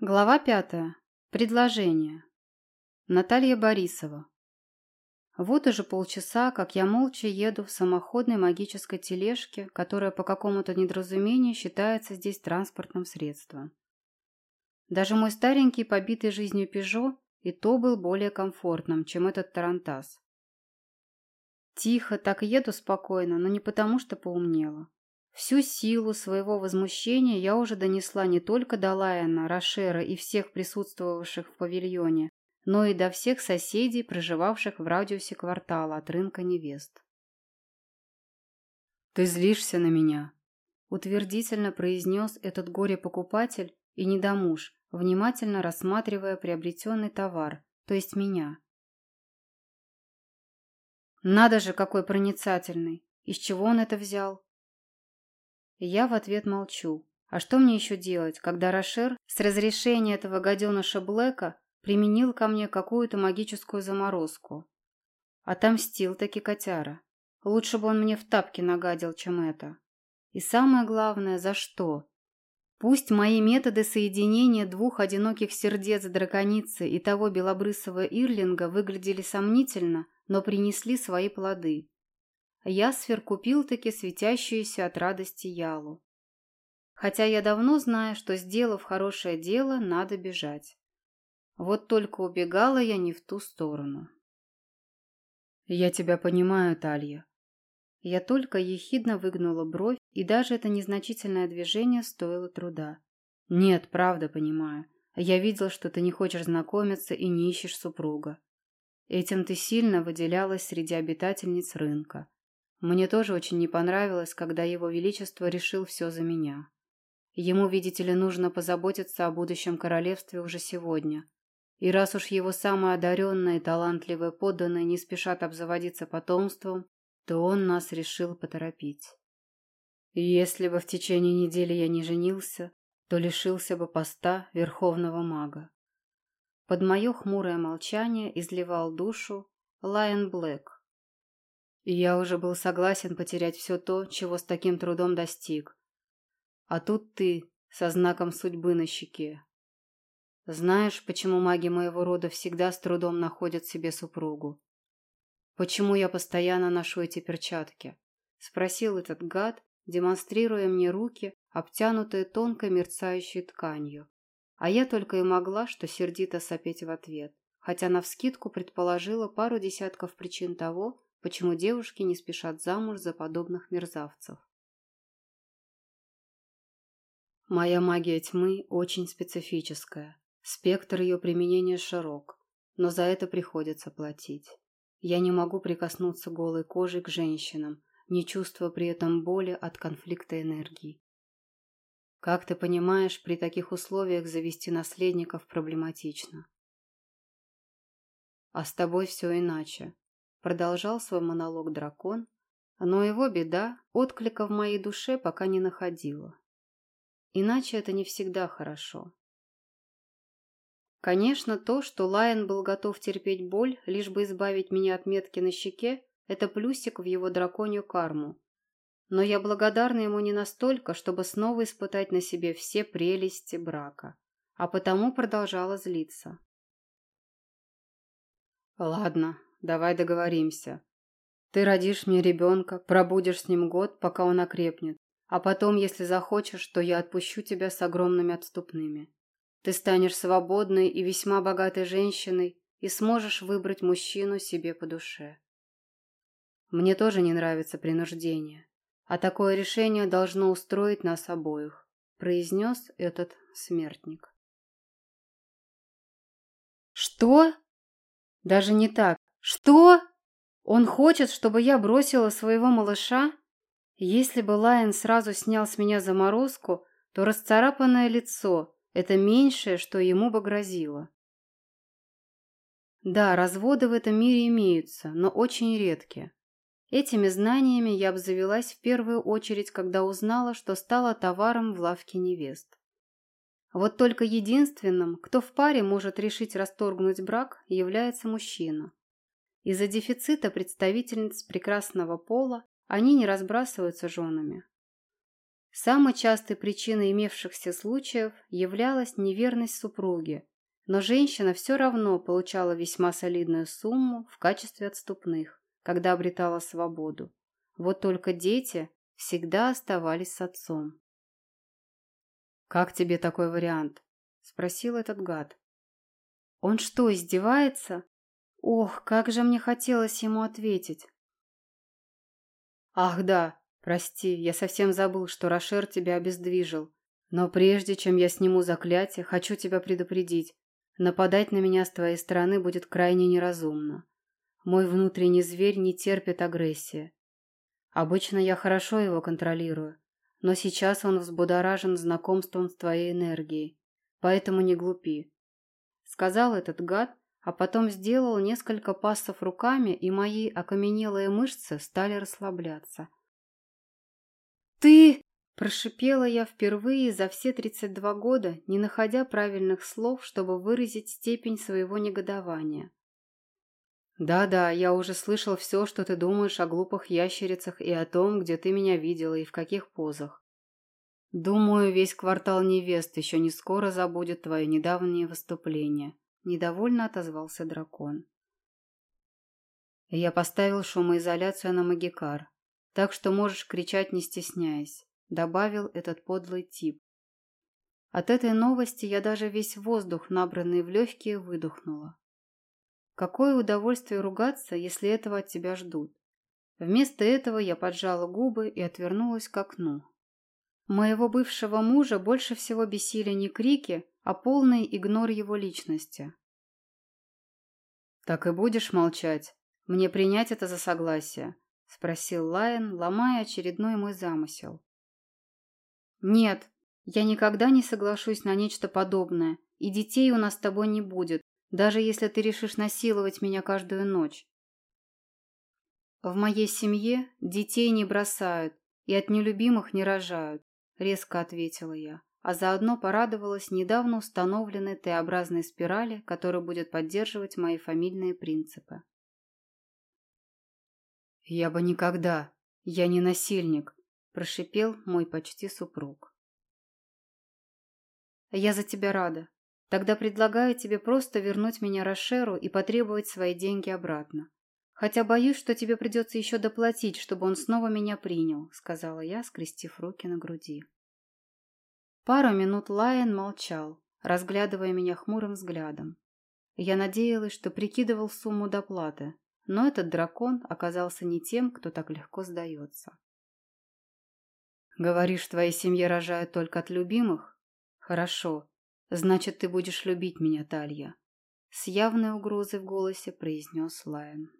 Глава пятая. Предложение. Наталья Борисова. Вот уже полчаса, как я молча еду в самоходной магической тележке, которая по какому-то недоразумению считается здесь транспортным средством. Даже мой старенький, побитый жизнью «Пежо» и то был более комфортным, чем этот «Тарантас». Тихо, так еду спокойно, но не потому, что поумнела. Всю силу своего возмущения я уже донесла не только до Лайена, Рошера и всех присутствовавших в павильоне, но и до всех соседей, проживавших в радиусе квартала от рынка невест. «Ты злишься на меня», — утвердительно произнес этот горе-покупатель и недомуж, внимательно рассматривая приобретенный товар, то есть меня. «Надо же, какой проницательный! Из чего он это взял?» Я в ответ молчу. А что мне еще делать, когда Рошер с разрешения этого гаденыша Блэка применил ко мне какую-то магическую заморозку? Отомстил таки котяра. Лучше бы он мне в тапки нагадил, чем это. И самое главное, за что? Пусть мои методы соединения двух одиноких сердец драконицы и того белобрысого Ирлинга выглядели сомнительно, но принесли свои плоды. Ясфер купил-таки светящуюся от радости Ялу. Хотя я давно знаю, что, сделав хорошее дело, надо бежать. Вот только убегала я не в ту сторону. «Я тебя понимаю, Талья». Я только ехидно выгнула бровь, и даже это незначительное движение стоило труда. «Нет, правда понимаю. Я видел, что ты не хочешь знакомиться и не ищешь супруга. Этим ты сильно выделялась среди обитательниц рынка. Мне тоже очень не понравилось, когда его величество решил все за меня. Ему, видите ли, нужно позаботиться о будущем королевстве уже сегодня. И раз уж его самые одаренные и талантливые подданные не спешат обзаводиться потомством, то он нас решил поторопить. Если бы в течение недели я не женился, то лишился бы поста верховного мага. Под мое хмурое молчание изливал душу Лайон Блэк, я уже был согласен потерять все то, чего с таким трудом достиг. А тут ты со знаком судьбы на щеке. Знаешь, почему маги моего рода всегда с трудом находят себе супругу? Почему я постоянно ношу эти перчатки? Спросил этот гад, демонстрируя мне руки, обтянутые тонкой мерцающей тканью. А я только и могла, что сердито сопеть в ответ, хотя навскидку предположила пару десятков причин того, почему девушки не спешат замуж за подобных мерзавцев. Моя магия тьмы очень специфическая. Спектр ее применения широк, но за это приходится платить. Я не могу прикоснуться голой кожей к женщинам, не чувствуя при этом боли от конфликта энергии. Как ты понимаешь, при таких условиях завести наследников проблематично. А с тобой все иначе. Продолжал свой монолог дракон, но его беда отклика в моей душе пока не находила. Иначе это не всегда хорошо. Конечно, то, что Лайон был готов терпеть боль, лишь бы избавить меня от метки на щеке, это плюсик в его драконью карму. Но я благодарна ему не настолько, чтобы снова испытать на себе все прелести брака, а потому продолжала злиться. «Ладно, давай договоримся. Ты родишь мне ребенка, пробудешь с ним год, пока он окрепнет, а потом, если захочешь, то я отпущу тебя с огромными отступными. Ты станешь свободной и весьма богатой женщиной и сможешь выбрать мужчину себе по душе. Мне тоже не нравится принуждение, а такое решение должно устроить нас обоих, произнес этот смертник. Что? Даже не так. «Что? Он хочет, чтобы я бросила своего малыша? Если бы Лайон сразу снял с меня заморозку, то расцарапанное лицо – это меньшее, что ему бы грозило». Да, разводы в этом мире имеются, но очень редкие. Этими знаниями я обзавелась в первую очередь, когда узнала, что стала товаром в лавке невест. Вот только единственным, кто в паре может решить расторгнуть брак, является мужчина. Из-за дефицита представительниц прекрасного пола они не разбрасываются женами. Самой частой причиной имевшихся случаев являлась неверность супруги, но женщина все равно получала весьма солидную сумму в качестве отступных, когда обретала свободу. Вот только дети всегда оставались с отцом. «Как тебе такой вариант?» – спросил этот гад. «Он что, издевается? Ох, как же мне хотелось ему ответить!» «Ах да, прости, я совсем забыл, что Рошер тебя обездвижил. Но прежде чем я сниму заклятие, хочу тебя предупредить. Нападать на меня с твоей стороны будет крайне неразумно. Мой внутренний зверь не терпит агрессии. Обычно я хорошо его контролирую, но сейчас он взбудоражен знакомством с твоей энергией, поэтому не глупи. Сказал этот гад, а потом сделал несколько пассов руками, и мои окаменелые мышцы стали расслабляться. «Ты!» – прошипела я впервые за все 32 года, не находя правильных слов, чтобы выразить степень своего негодования. «Да-да, я уже слышал все, что ты думаешь о глупых ящерицах и о том, где ты меня видела и в каких позах. Думаю, весь квартал невест еще не скоро забудет твое недавнее выступление», – недовольно отозвался дракон. «Я поставил шумоизоляцию на магикар, так что можешь кричать, не стесняясь», – добавил этот подлый тип. От этой новости я даже весь воздух, набранный в легкие, выдохнула. Какое удовольствие ругаться, если этого от тебя ждут. Вместо этого я поджала губы и отвернулась к окну. Моего бывшего мужа больше всего бесили не крики, а полный игнор его личности. «Так и будешь молчать? Мне принять это за согласие?» – спросил Лайон, ломая очередной мой замысел. «Нет, я никогда не соглашусь на нечто подобное, и детей у нас с тобой не будет, даже если ты решишь насиловать меня каждую ночь. В моей семье детей не бросают и от нелюбимых не рожают, резко ответила я, а заодно порадовалась недавно установленной Т-образной спирали, которая будет поддерживать мои фамильные принципы. «Я бы никогда! Я не насильник!» – прошипел мой почти супруг. «Я за тебя рада. Тогда предлагаю тебе просто вернуть меня Рошеру и потребовать свои деньги обратно. Хотя боюсь, что тебе придется еще доплатить, чтобы он снова меня принял», — сказала я, скрестив руки на груди. Пару минут Лайон молчал, разглядывая меня хмурым взглядом. Я надеялась, что прикидывал сумму доплаты, но этот дракон оказался не тем, кто так легко сдается. «Говоришь, в твоей семье рожают только от любимых? Хорошо, «Значит, ты будешь любить меня, Талья», — с явной угрозой в голосе произнес Лайон.